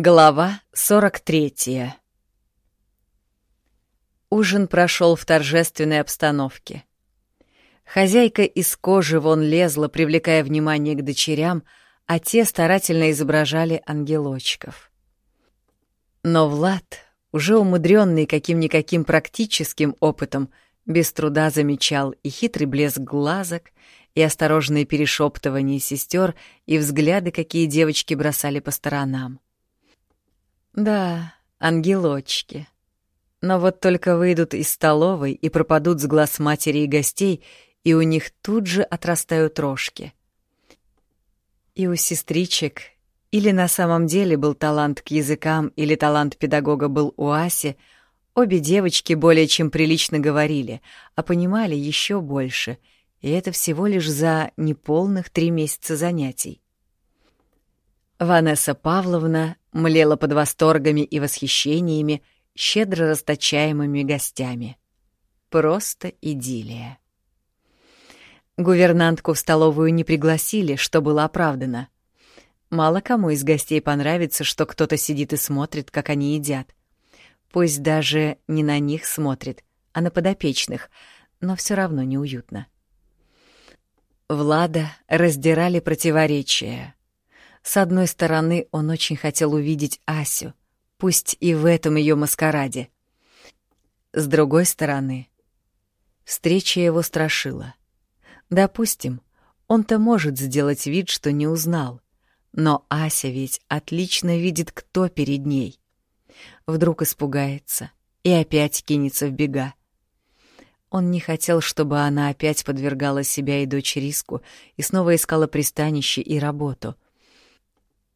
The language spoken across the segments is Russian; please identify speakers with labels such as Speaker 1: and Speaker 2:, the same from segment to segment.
Speaker 1: Глава 43 Ужин прошел в торжественной обстановке. Хозяйка из кожи вон лезла, привлекая внимание к дочерям, а те старательно изображали ангелочков. Но Влад, уже умудренный каким-никаким практическим опытом, без труда замечал и хитрый блеск глазок, и осторожные перешептывания сестер, и взгляды, какие девочки бросали по сторонам. Да, ангелочки. Но вот только выйдут из столовой и пропадут с глаз матери и гостей, и у них тут же отрастают рожки. И у сестричек или на самом деле был талант к языкам, или талант педагога был у Аси, обе девочки более чем прилично говорили, а понимали еще больше, и это всего лишь за неполных три месяца занятий. Ванесса Павловна млела под восторгами и восхищениями, щедро расточаемыми гостями. Просто идиллия. Гувернантку в столовую не пригласили, что было оправдано. Мало кому из гостей понравится, что кто-то сидит и смотрит, как они едят. Пусть даже не на них смотрит, а на подопечных, но все равно неуютно. Влада раздирали противоречия. С одной стороны, он очень хотел увидеть Асю, пусть и в этом ее маскараде. С другой стороны, встреча его страшила. Допустим, он-то может сделать вид, что не узнал, но Ася ведь отлично видит, кто перед ней. Вдруг испугается и опять кинется в бега. Он не хотел, чтобы она опять подвергала себя и дочь риску и снова искала пристанище и работу —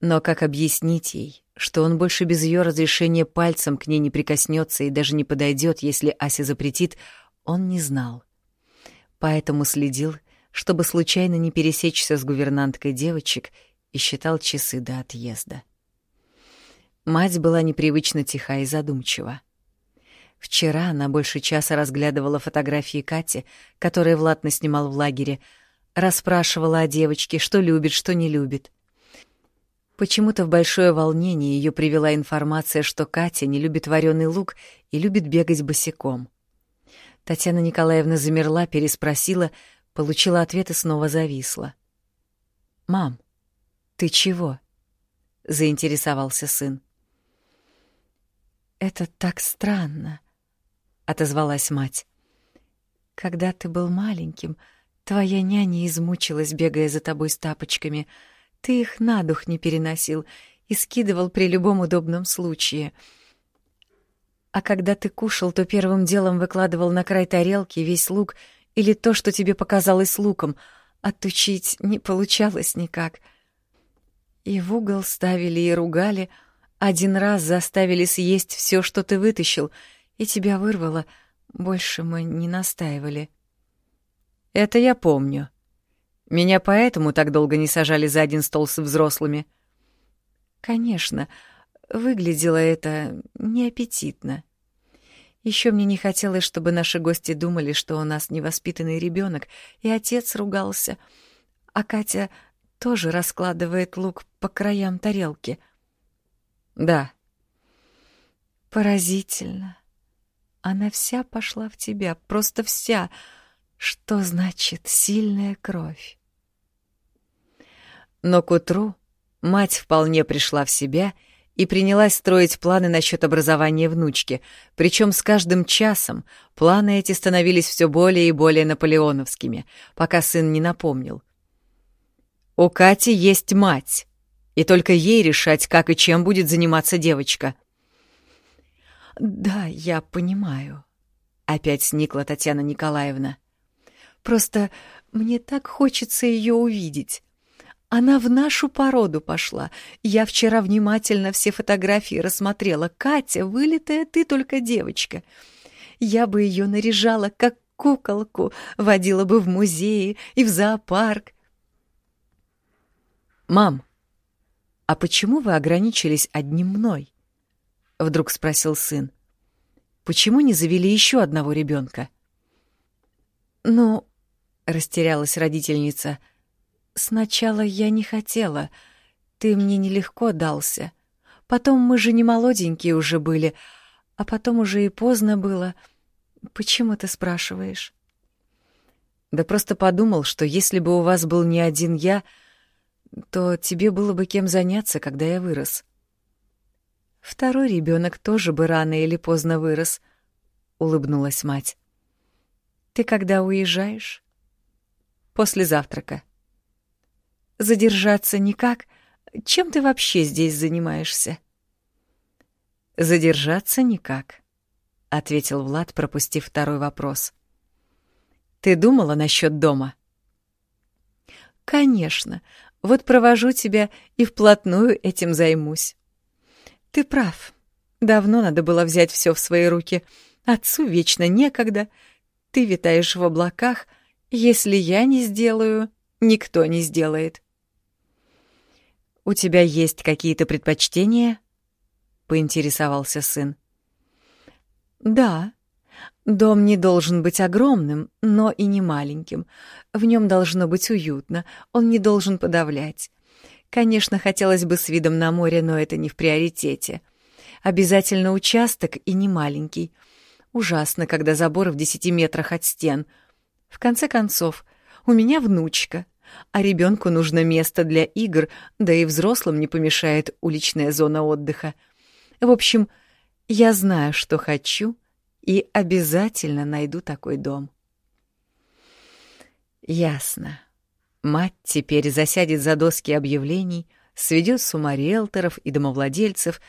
Speaker 1: но как объяснить ей, что он больше без ее разрешения пальцем к ней не прикоснется и даже не подойдет, если Ася запретит, он не знал. Поэтому следил, чтобы случайно не пересечься с гувернанткой девочек и считал часы до отъезда. Мать была непривычно тиха и задумчива. Вчера она больше часа разглядывала фотографии Кати, которые Влад наснимал в лагере, расспрашивала о девочке, что любит, что не любит — Почему-то в большое волнение ее привела информация, что Катя не любит вареный лук и любит бегать босиком. Татьяна Николаевна замерла, переспросила, получила ответ и снова зависла. «Мам, ты чего?» — заинтересовался сын. «Это так странно», — отозвалась мать. «Когда ты был маленьким, твоя няня измучилась, бегая за тобой с тапочками — ты их на дух не переносил и скидывал при любом удобном случае. А когда ты кушал, то первым делом выкладывал на край тарелки весь лук или то, что тебе показалось луком. Отучить не получалось никак. И в угол ставили и ругали. Один раз заставили съесть все, что ты вытащил, и тебя вырвало. Больше мы не настаивали. «Это я помню», меня поэтому так долго не сажали за один стол с взрослыми. Конечно, выглядело это неаппетитно. Еще мне не хотелось, чтобы наши гости думали, что у нас невоспитанный ребенок, и отец ругался, а Катя тоже раскладывает лук по краям тарелки. Да. Поразительно. Она вся пошла в тебя, просто вся. Что значит сильная кровь? Но к утру мать вполне пришла в себя и принялась строить планы насчет образования внучки, причем с каждым часом планы эти становились все более и более наполеоновскими, пока сын не напомнил. «У Кати есть мать, и только ей решать, как и чем будет заниматься девочка». «Да, я понимаю», — опять сникла Татьяна Николаевна. «Просто мне так хочется ее увидеть». Она в нашу породу пошла. Я вчера внимательно все фотографии рассмотрела. Катя, вылитая ты только девочка. Я бы ее наряжала, как куколку, водила бы в музеи и в зоопарк. «Мам, а почему вы ограничились одним мной?» — вдруг спросил сын. «Почему не завели еще одного ребенка?» «Ну...» — растерялась родительница — Сначала я не хотела. Ты мне нелегко дался. Потом мы же не молоденькие уже были, а потом уже и поздно было. Почему ты спрашиваешь? Да просто подумал, что если бы у вас был не один я, то тебе было бы кем заняться, когда я вырос. Второй ребенок тоже бы рано или поздно вырос, улыбнулась мать. Ты когда уезжаешь? После завтрака. Задержаться никак? Чем ты вообще здесь занимаешься? Задержаться никак, ответил Влад, пропустив второй вопрос. Ты думала насчет дома? Конечно. Вот провожу тебя и вплотную этим займусь. Ты прав. Давно надо было взять все в свои руки. Отцу вечно некогда. Ты витаешь в облаках. Если я не сделаю, никто не сделает. «У тебя есть какие-то предпочтения?» — поинтересовался сын. «Да. Дом не должен быть огромным, но и не маленьким. В нем должно быть уютно, он не должен подавлять. Конечно, хотелось бы с видом на море, но это не в приоритете. Обязательно участок и не маленький. Ужасно, когда забор в десяти метрах от стен. В конце концов, у меня внучка — а ребенку нужно место для игр, да и взрослым не помешает уличная зона отдыха. В общем, я знаю, что хочу, и обязательно найду такой дом. Ясно. Мать теперь засядет за доски объявлений, сведет с ума риэлторов и домовладельцев,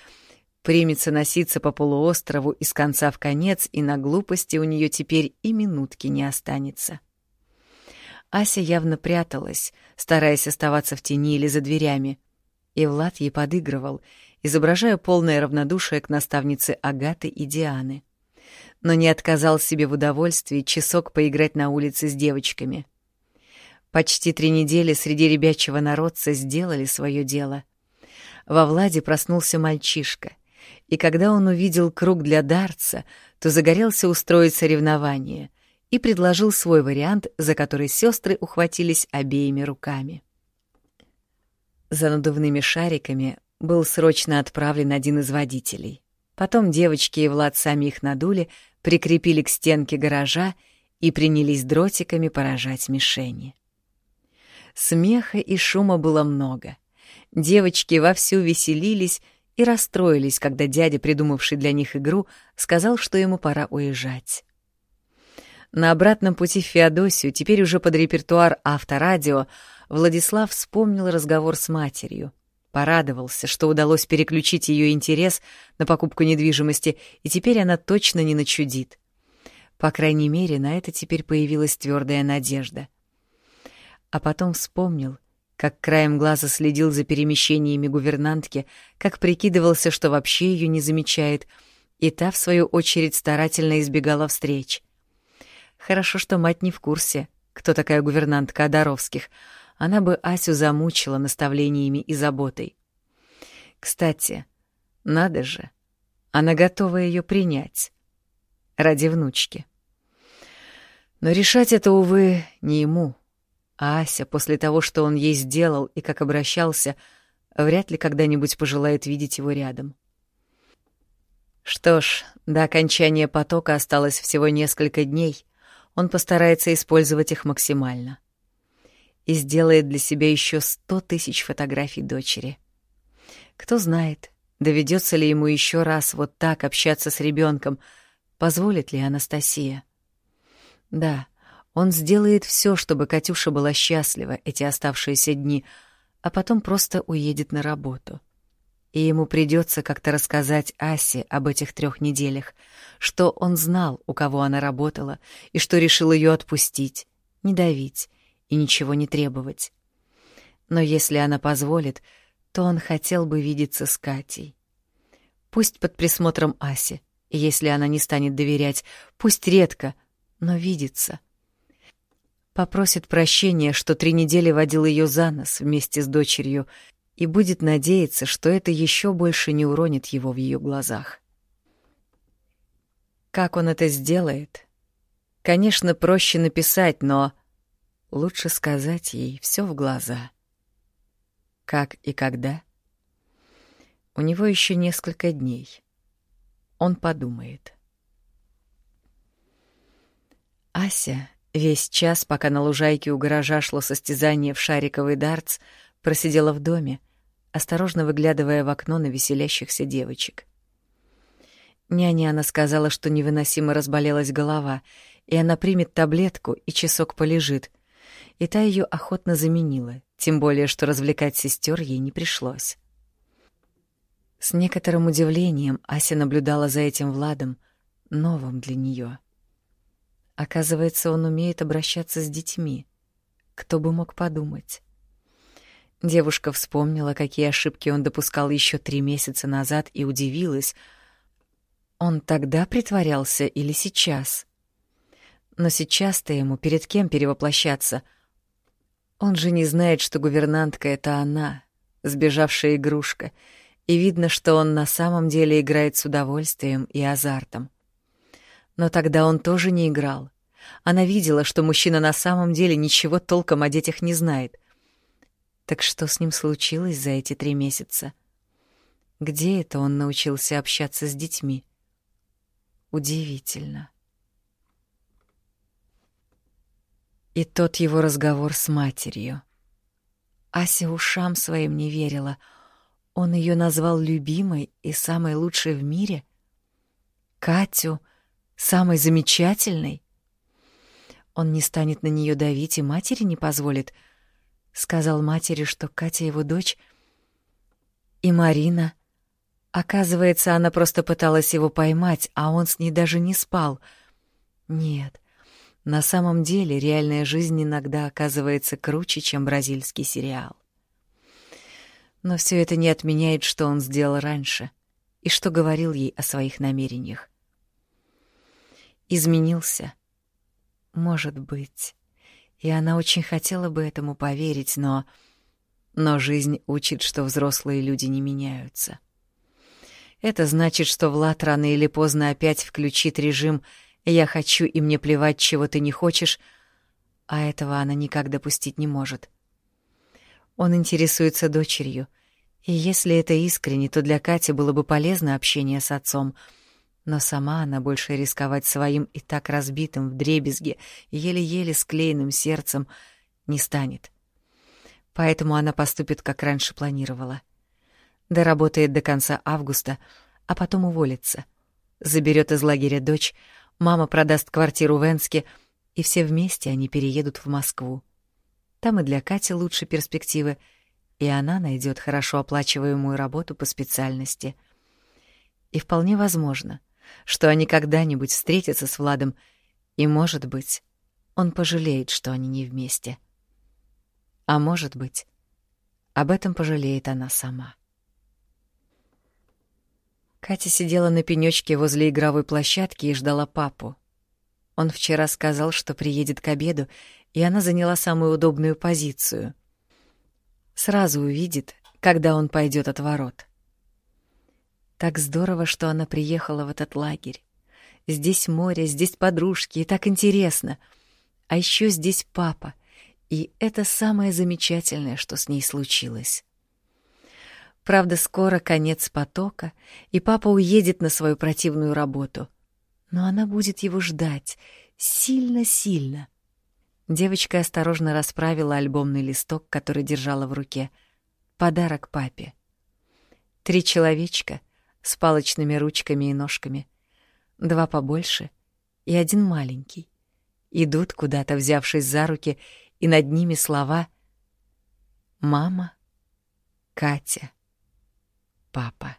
Speaker 1: примется носиться по полуострову из конца в конец, и на глупости у нее теперь и минутки не останется. — Ася явно пряталась, стараясь оставаться в тени или за дверями. И Влад ей подыгрывал, изображая полное равнодушие к наставнице Агаты и Дианы. Но не отказал себе в удовольствии часок поиграть на улице с девочками. Почти три недели среди ребячего народца сделали свое дело. Во Владе проснулся мальчишка, и когда он увидел круг для дарца, то загорелся устроить соревнование — и предложил свой вариант, за который сестры ухватились обеими руками. За надувными шариками был срочно отправлен один из водителей. Потом девочки и Влад сами их надули, прикрепили к стенке гаража и принялись дротиками поражать мишени. Смеха и шума было много. Девочки вовсю веселились и расстроились, когда дядя, придумавший для них игру, сказал, что ему пора уезжать. На обратном пути в Феодосию, теперь уже под репертуар авторадио, Владислав вспомнил разговор с матерью. Порадовался, что удалось переключить ее интерес на покупку недвижимости, и теперь она точно не начудит. По крайней мере, на это теперь появилась твердая надежда. А потом вспомнил, как краем глаза следил за перемещениями гувернантки, как прикидывался, что вообще ее не замечает, и та, в свою очередь, старательно избегала встреч — Хорошо, что мать не в курсе, кто такая гувернантка Одаровских. Она бы Асю замучила наставлениями и заботой. Кстати, надо же, она готова ее принять. Ради внучки. Но решать это, увы, не ему. А Ася, после того, что он ей сделал и как обращался, вряд ли когда-нибудь пожелает видеть его рядом. Что ж, до окончания потока осталось всего несколько дней, он постарается использовать их максимально. И сделает для себя еще сто тысяч фотографий дочери. Кто знает, доведется ли ему еще раз вот так общаться с ребенком, позволит ли Анастасия. Да, он сделает все, чтобы Катюша была счастлива эти оставшиеся дни, а потом просто уедет на работу — и ему придется как-то рассказать Асе об этих трех неделях, что он знал, у кого она работала, и что решил ее отпустить, не давить и ничего не требовать. Но если она позволит, то он хотел бы видеться с Катей. Пусть под присмотром Аси, если она не станет доверять, пусть редко, но видится. Попросит прощения, что три недели водил ее за нос вместе с дочерью и будет надеяться, что это еще больше не уронит его в ее глазах. Как он это сделает? Конечно, проще написать, но лучше сказать ей все в глаза. Как и когда? У него еще несколько дней. Он подумает. Ася весь час, пока на лужайке у гаража шло состязание в шариковый дартс, просидела в доме, осторожно выглядывая в окно на веселящихся девочек. Няне она сказала, что невыносимо разболелась голова, и она примет таблетку и часок полежит. И та ее охотно заменила, тем более, что развлекать сестер ей не пришлось. С некоторым удивлением Ася наблюдала за этим Владом, новым для нее. Оказывается, он умеет обращаться с детьми. Кто бы мог подумать? Девушка вспомнила, какие ошибки он допускал еще три месяца назад, и удивилась. Он тогда притворялся или сейчас? Но сейчас-то ему перед кем перевоплощаться? Он же не знает, что гувернантка — это она, сбежавшая игрушка, и видно, что он на самом деле играет с удовольствием и азартом. Но тогда он тоже не играл. Она видела, что мужчина на самом деле ничего толком о детях не знает. Так что с ним случилось за эти три месяца? Где это он научился общаться с детьми? Удивительно. И тот его разговор с матерью. Ася ушам своим не верила. Он ее назвал любимой и самой лучшей в мире. Катю — самой замечательной. Он не станет на нее давить и матери не позволит. Сказал матери, что Катя его дочь. И Марина. Оказывается, она просто пыталась его поймать, а он с ней даже не спал. Нет, на самом деле реальная жизнь иногда оказывается круче, чем бразильский сериал. Но все это не отменяет, что он сделал раньше и что говорил ей о своих намерениях. Изменился. Может быть. И она очень хотела бы этому поверить, но... Но жизнь учит, что взрослые люди не меняются. Это значит, что Влад рано или поздно опять включит режим «я хочу и мне плевать, чего ты не хочешь», а этого она никак допустить не может. Он интересуется дочерью, и если это искренне, то для Кати было бы полезно общение с отцом, но сама она больше рисковать своим и так разбитым в дребезге, еле-еле склеенным сердцем не станет. Поэтому она поступит, как раньше планировала — доработает до конца августа, а потом уволится. Заберет из лагеря дочь, мама продаст квартиру в Энске, и все вместе они переедут в Москву. Там и для Кати лучше перспективы, и она найдет хорошо оплачиваемую работу по специальности. И вполне возможно, что они когда-нибудь встретятся с Владом, и, может быть, он пожалеет, что они не вместе. А может быть, об этом пожалеет она сама. Катя сидела на пенёчке возле игровой площадки и ждала папу. Он вчера сказал, что приедет к обеду, и она заняла самую удобную позицию. Сразу увидит, когда он пойдет от ворот. Так здорово, что она приехала в этот лагерь. Здесь море, здесь подружки, и так интересно. А еще здесь папа, и это самое замечательное, что с ней случилось. Правда, скоро конец потока, и папа уедет на свою противную работу. Но она будет его ждать сильно-сильно. Девочка осторожно расправила альбомный листок, который держала в руке. Подарок папе. Три человечка с палочными ручками и ножками. Два побольше и один маленький. Идут куда-то, взявшись за руки, и над ними слова «Мама», «Катя», папа.